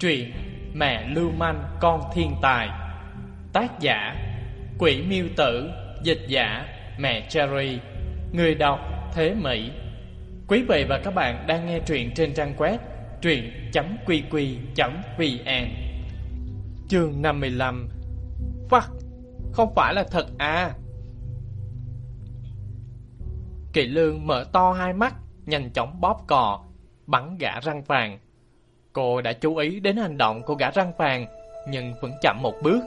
Truyện Mẹ Lưu Manh Con Thiên Tài. Tác giả, Quỷ Miêu Tử, Dịch giả, Mẹ Cherry. Người đọc, Thế Mỹ. Quý vị và các bạn đang nghe truyện trên trang web truyện.qq.vn Chương 55 Fuck, Không phải là thật à? Kỳ lương mở to hai mắt, Nhanh chóng bóp cò, Bắn gã răng vàng. Cô đã chú ý đến hành động của gã răng vàng, nhưng vẫn chậm một bước.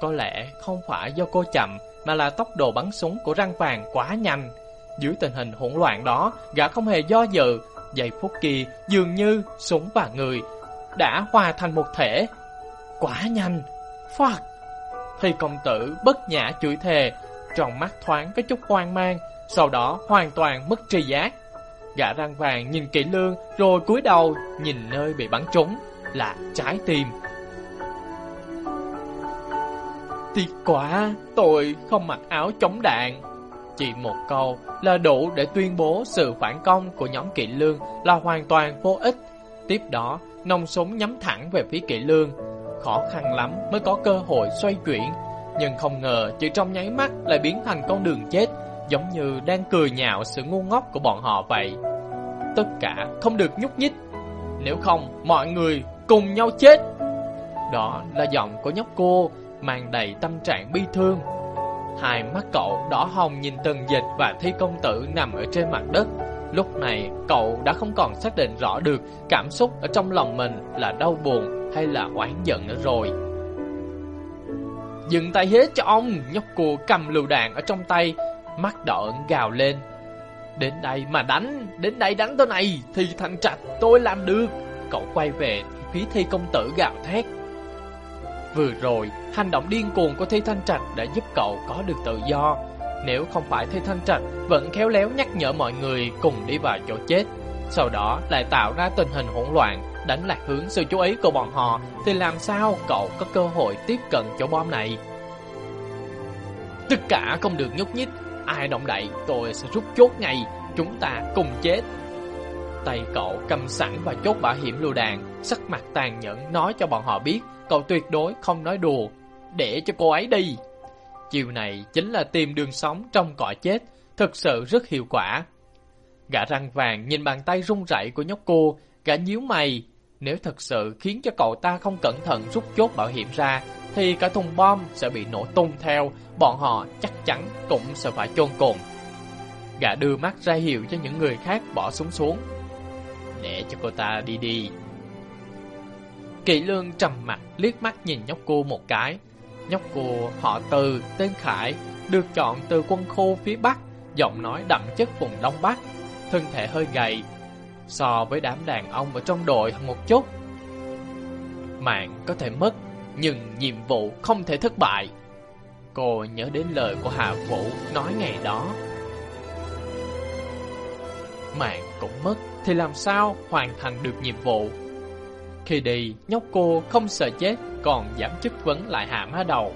Có lẽ không phải do cô chậm, mà là tốc độ bắn súng của răng vàng quá nhanh. Dưới tình hình hỗn loạn đó, gã không hề do dự. Giây phút kia, dường như súng và người đã hòa thành một thể. Quá nhanh! Fuck! Thì công tử bất nhã chửi thề, trong mắt thoáng có chút hoang mang, sau đó hoàn toàn mất tri giác. Gã răng vàng nhìn kỹ lương rồi cúi đầu nhìn nơi bị bắn trúng là trái tim. Tiếc quá, tôi không mặc áo chống đạn. Chỉ một câu là đủ để tuyên bố sự phản công của nhóm kỵ lương là hoàn toàn vô ích. Tiếp đó, nòng súng nhắm thẳng về phía kỵ lương. Khó khăn lắm mới có cơ hội xoay chuyển, nhưng không ngờ chỉ trong nháy mắt lại biến thành con đường chết giống như đang cười nhạo sự ngu ngốc của bọn họ vậy. Tất cả không được nhúc nhích, nếu không mọi người cùng nhau chết. Đó là giọng của nhóc cô, mang đầy tâm trạng bi thương. Hai mắt cậu đỏ hồng nhìn từng dịch và thi công tử nằm ở trên mặt đất. Lúc này cậu đã không còn xác định rõ được cảm xúc ở trong lòng mình là đau buồn hay là oán giận nữa rồi. Dừng tay hết cho ông, nhóc cô cầm lựu đạn ở trong tay, mắt đỏ ẩn gào lên. Đến đây mà đánh, đến đây đánh tôi này, thì thằng Trạch tôi làm được. Cậu quay về, phía thi công tử gào thét. Vừa rồi, hành động điên cuồng của Thi Thanh Trạch đã giúp cậu có được tự do. Nếu không phải Thi Thanh Trạch vẫn khéo léo nhắc nhở mọi người cùng đi vào chỗ chết, sau đó lại tạo ra tình hình hỗn loạn, đánh lạc hướng sự chú ý của bọn họ, thì làm sao cậu có cơ hội tiếp cận chỗ bom này? Tất cả không được nhúc nhích, ai động đậy tôi sẽ rút chốt ngay, chúng ta cùng chết. Tay cậu cầm sẵn và chốt bảo hiểm lưu đạn, sắc mặt tàn nhẫn nói cho bọn họ biết cậu tuyệt đối không nói đùa, để cho cô ấy đi. Chiều này chính là tìm đường sống trong cõi chết, thực sự rất hiệu quả. Gã răng vàng nhìn bàn tay run rẩy của nhóc cô, gã nhíu mày. Nếu thật sự khiến cho cậu ta không cẩn thận rút chốt bảo hiểm ra, thì cả thùng bom sẽ bị nổ tung theo, bọn họ chắc chắn cũng sẽ phải chôn cùng. Gã đưa mắt ra hiệu cho những người khác bỏ súng xuống. Để cho cô ta đi đi. Kỵ lương trầm mặt liếc mắt nhìn nhóc cô một cái. Nhóc cô họ từ, tên Khải, được chọn từ quân khu phía Bắc, giọng nói đậm chất vùng Đông Bắc, thân thể hơi gầy, so với đám đàn ông ở trong đội một chút. Mạng có thể mất, nhưng nhiệm vụ không thể thất bại. Cô nhớ đến lời của Hà Vũ nói ngày đó. Mạng cũng mất thì làm sao hoàn thành được nhiệm vụ? Khi đi, nhóc cô không sợ chết còn giảm chức vấn lại hạ má đầu.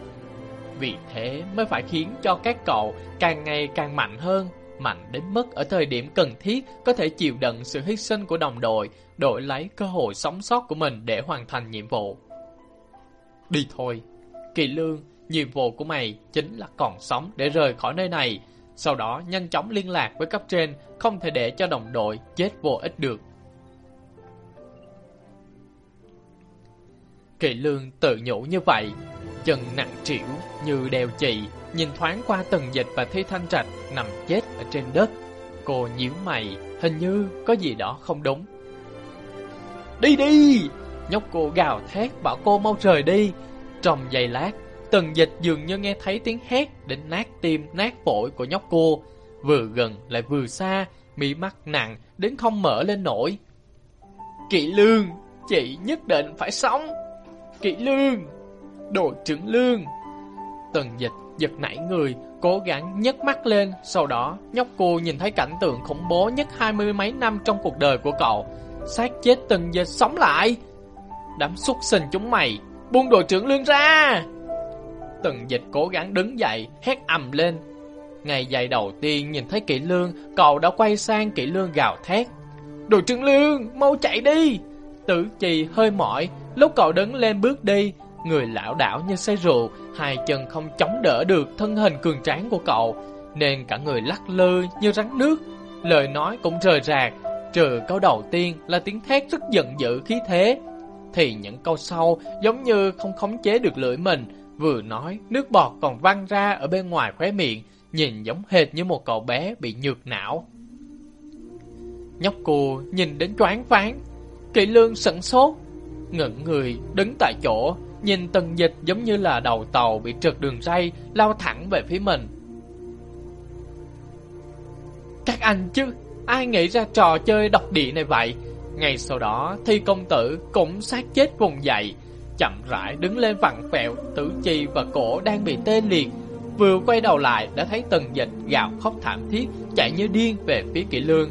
Vì thế mới phải khiến cho các cậu càng ngày càng mạnh hơn, mạnh đến mức ở thời điểm cần thiết có thể chịu đựng sự hy sinh của đồng đội, đổi lấy cơ hội sống sót của mình để hoàn thành nhiệm vụ. Đi thôi, Kỳ Lương, nhiệm vụ của mày chính là còn sống để rời khỏi nơi này, sau đó nhanh chóng liên lạc với cấp trên, không thể để cho đồng đội chết vô ích được. Kỳ lương tự nhủ như vậy, chân nặng trĩu như đeo chì, nhìn thoáng qua từng dịch và thi thanh trạch nằm chết trên đất. Cô nhíu mày, hình như có gì đó không đúng. Đi đi! Nhóc cô gào thét bảo cô mau rời đi. Trong giây lát, từng dịch dường như nghe thấy tiếng hét đến nát tim, nát phổi của nhóc cô. Vừa gần lại vừa xa, mí mắt nặng đến không mở lên nổi. Kỵ lương, chị nhất định phải sống. Kỵ lương, đội trưởng lương. Tần dịch giật nảy người, cố gắng nhấc mắt lên. Sau đó, nhóc cô nhìn thấy cảnh tượng khủng bố nhất hai mươi mấy năm trong cuộc đời của cậu. xác chết tần dịch sống lại. Đám xuất sinh chúng mày, buông đội trưởng lương ra. Tần dịch cố gắng đứng dậy, hét ầm lên. Ngày dài đầu tiên nhìn thấy kỵ lương, cậu đã quay sang kỵ lương gào thét. Đội trưởng lương, mau chạy đi! Tử Trì hơi mỏi, lúc cậu đứng lên bước đi, người lão đảo như say rượu, hai chân không chống đỡ được thân hình cường tráng của cậu, nên cả người lắc lư như rắn nước, lời nói cũng rời rạc, trừ câu đầu tiên là tiếng thét rất giận dữ khí thế, thì những câu sau giống như không khống chế được lưỡi mình, vừa nói nước bọt còn văng ra ở bên ngoài khóe miệng, nhìn giống hệt như một cậu bé bị nhược não. Nhóc cô nhìn đến choáng váng, kỵ lương sững sốt, ngẩn người đứng tại chỗ, nhìn tần dịch giống như là đầu tàu bị trượt đường ray lao thẳng về phía mình. Các anh chứ, ai nghĩ ra trò chơi độc địa này vậy? Ngay sau đó thi công tử cũng sát chết vùng dậy, chậm rãi đứng lên vặn vẹo, tử chi và cổ đang bị tê liệt. Vừa quay đầu lại đã thấy tần dịch gào khóc thảm thiết, chạy như điên về phía kỷ lương.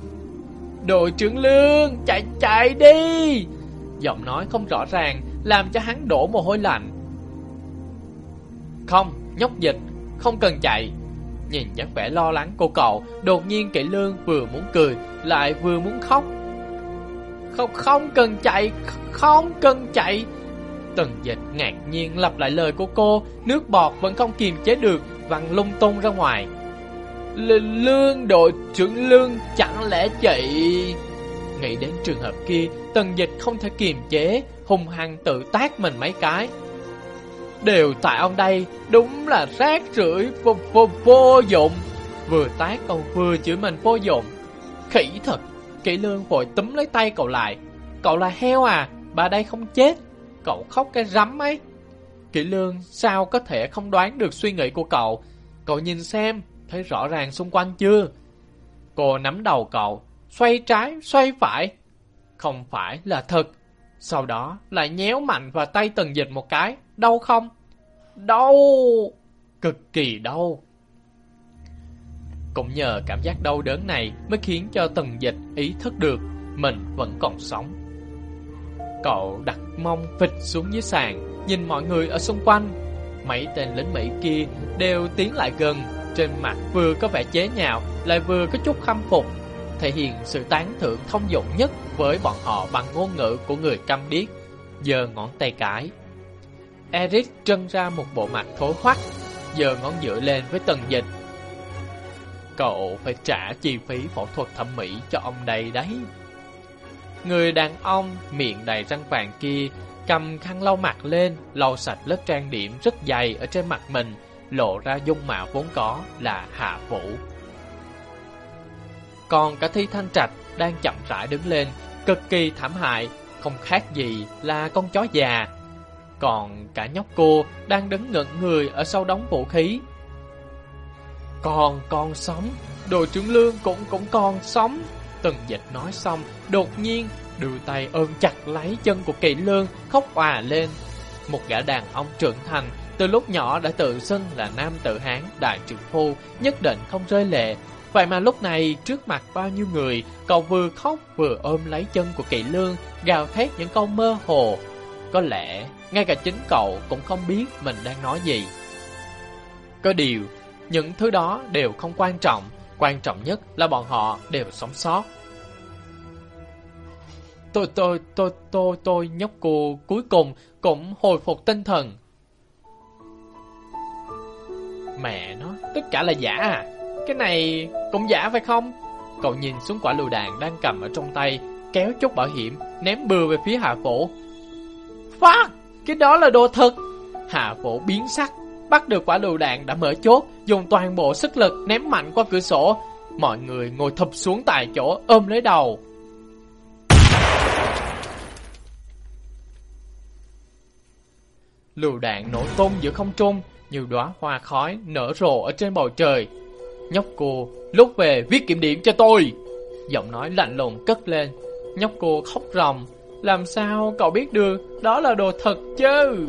Đội trưởng lương, chạy chạy đi! Giọng nói không rõ ràng, làm cho hắn đổ mồ hôi lạnh. Không, nhóc dịch, không cần chạy. Nhìn dáng vẻ lo lắng cô cậu, đột nhiên kỵ lương vừa muốn cười, lại vừa muốn khóc. Không, không cần chạy, không cần chạy. Tần dịch ngạc nhiên lặp lại lời của cô, nước bọt vẫn không kiềm chế được, văng lung tung ra ngoài. L lương đội trưởng lương chẳng lẽ chị... Nghĩ đến trường hợp kia, tần dịch không thể kiềm chế, hung hăng tự tác mình mấy cái. Đều tại ông đây, đúng là rác rưởi vô, vô, vô dụng. Vừa tác ông vừa chửi mình vô dụng. Khỉ thật, kỹ lương vội túm lấy tay cậu lại. Cậu là heo à, bà đây không chết. Cậu khóc cái rắm ấy. Kỹ lương sao có thể không đoán được suy nghĩ của cậu. Cậu nhìn xem, thấy rõ ràng xung quanh chưa? Cô nắm đầu cậu, xoay trái, xoay phải. Không phải là thật. Sau đó lại nhéo mạnh vào tay tần dịch một cái. Đau không? Đau! Cực kỳ đau. Cũng nhờ cảm giác đau đớn này mới khiến cho tần dịch ý thức được mình vẫn còn sống. Cậu đặt mông vịt xuống dưới sàn, nhìn mọi người ở xung quanh. Mấy tên lính Mỹ kia đều tiến lại gần, trên mặt vừa có vẻ chế nhạo, lại vừa có chút khâm phục, thể hiện sự tán thưởng thông dụng nhất với bọn họ bằng ngôn ngữ của người câm điếc, giờ ngón tay cái. Eric trân ra một bộ mặt thối hoắc, giờ ngón giữa lên với tần dịch. Cậu phải trả chi phí phẫu thuật thẩm mỹ cho ông đây đấy. Người đàn ông miệng đầy răng vàng kia cầm khăn lau mặt lên, lau sạch lớp trang điểm rất dày ở trên mặt mình, lộ ra dung mạo vốn có là Hạ Vũ. Còn cả Thi Thanh Trạch đang chậm rãi đứng lên, cực kỳ thảm hại, không khác gì là con chó già. Còn cả nhóc cô đang đứng ngẩn người ở sau đống vũ khí. Còn còn sống, đồ trưởng lương cũng cũng còn sống. Tần dịch nói xong, đột nhiên đưa tay ôm chặt lấy chân của kỳ lương, khóc hòa lên. Một gã đàn ông trưởng thành, từ lúc nhỏ đã tự xưng là nam tự hán, đại trưởng phu, nhất định không rơi lệ. Vậy mà lúc này, trước mặt bao nhiêu người, cậu vừa khóc vừa ôm lấy chân của kỳ lương, gào thét những câu mơ hồ. Có lẽ, ngay cả chính cậu cũng không biết mình đang nói gì. Có điều, những thứ đó đều không quan trọng, quan trọng nhất là bọn họ đều sống sót. Tôi, tôi, tôi, tôi, tôi nhóc cô cuối cùng cũng hồi phục tinh thần. Mẹ nó, tất cả là giả à? Cái này cũng giả phải không? Cậu nhìn xuống quả lựu đạn đang cầm ở trong tay, kéo chốt bảo hiểm, ném bừa về phía Hạ Phổ. Phát! Cái đó là đồ thật! Hạ Phổ biến sắc, bắt được quả lựu đạn đã mở chốt, dùng toàn bộ sức lực ném mạnh qua cửa sổ. Mọi người ngồi thụp xuống tại chỗ ôm lấy đầu. Lựu đạn nổ tung giữa không trung, nhiều đóa hoa khói nở rộ ở trên bầu trời. Nhóc cô, lúc về viết kiểm điểm cho tôi. Giọng nói lạnh lùng cất lên. Nhóc cô khóc ròng. Làm sao cậu biết được đó là đồ thật chứ?